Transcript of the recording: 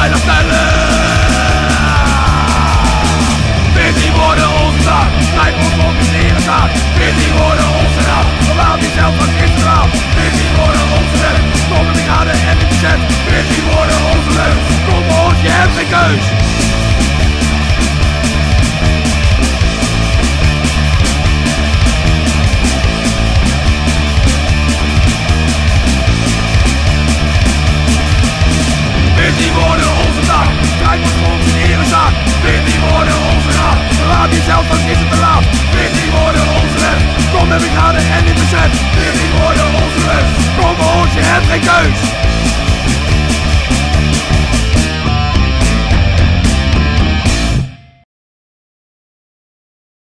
kinderen veilig stellen. Veertien woorden onze taak, strijd ons op de leren staat. Veertien woorden onze Promotion, we're the immortal ultimate Promotion, every ghost